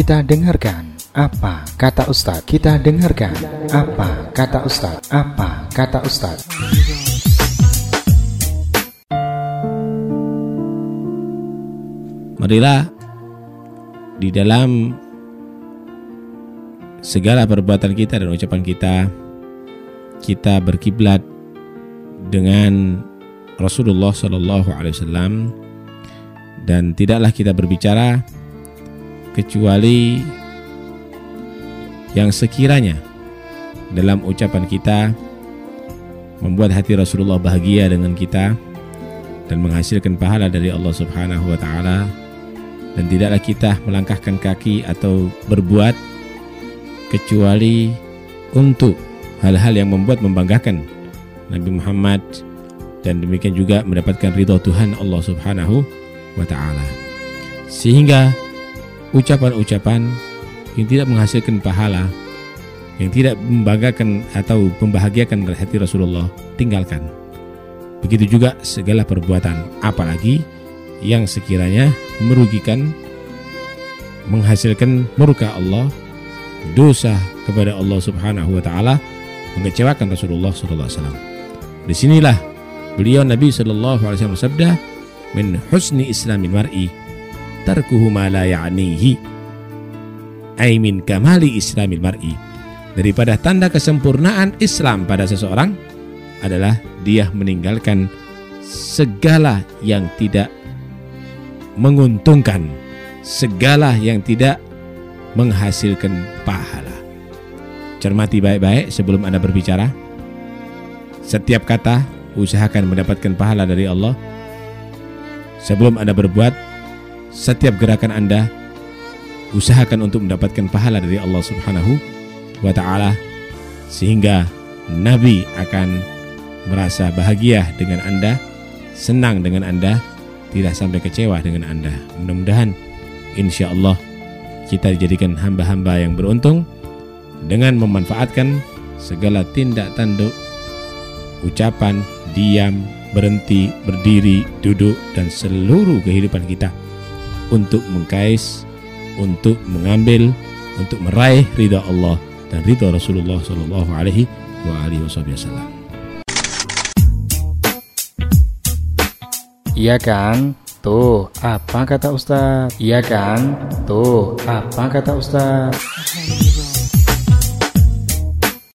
Kita dengarkan apa kata Ustadz. Kita dengarkan apa kata Ustadz. Apa kata Ustadz. Marilah di dalam segala perbuatan kita dan ucapan kita kita berkiblat dengan Rasulullah Shallallahu Alaihi Wasallam dan tidaklah kita berbicara kecuali yang sekiranya dalam ucapan kita membuat hati Rasulullah bahagia dengan kita dan menghasilkan pahala dari Allah Subhanahu wa taala dan tidaklah kita melangkahkan kaki atau berbuat kecuali untuk hal-hal yang membuat membanggakan Nabi Muhammad dan demikian juga mendapatkan ridho Tuhan Allah Subhanahu wa taala. Sehingga ucapan-ucapan yang tidak menghasilkan pahala, yang tidak membanggakan atau membahagiakan hati Rasulullah, tinggalkan. Begitu juga segala perbuatan, apalagi yang sekiranya merugikan, menghasilkan murka Allah, dosa kepada Allah Subhanahu wa taala, mengecewakan Rasulullah sallallahu alaihi wasallam. Di sinilah beliau Nabi sallallahu alaihi wasallam bersabda, "Min husni islamil mar'i tarkuhu ma la ya'nihi." Ai min kamali islamil mar'i. Daripada tanda kesempurnaan Islam pada seseorang adalah dia meninggalkan segala yang tidak menguntungkan, segala yang tidak menghasilkan pahala. Cermati baik-baik sebelum Anda berbicara. Setiap kata usahakan mendapatkan pahala dari Allah. Sebelum Anda berbuat, setiap gerakan Anda usahakan untuk mendapatkan pahala dari Allah Subhanahu wa taala sehingga Nabi akan merasa bahagia dengan Anda, senang dengan Anda, tidak sampai kecewa dengan Anda. Mudah-mudahan insya Allah kita dijadikan hamba-hamba yang beruntung dengan memanfaatkan segala tindak tanduk, ucapan, diam, berhenti, berdiri, duduk, dan seluruh kehidupan kita untuk mengkais, untuk mengambil, untuk meraih ridha Allah dan ridha Rasulullah Shallallahu Alaihi Wasallam. Iya kan? Tuh, apa kata Ustaz? Iya kan? Tuh, apa kata Ustaz?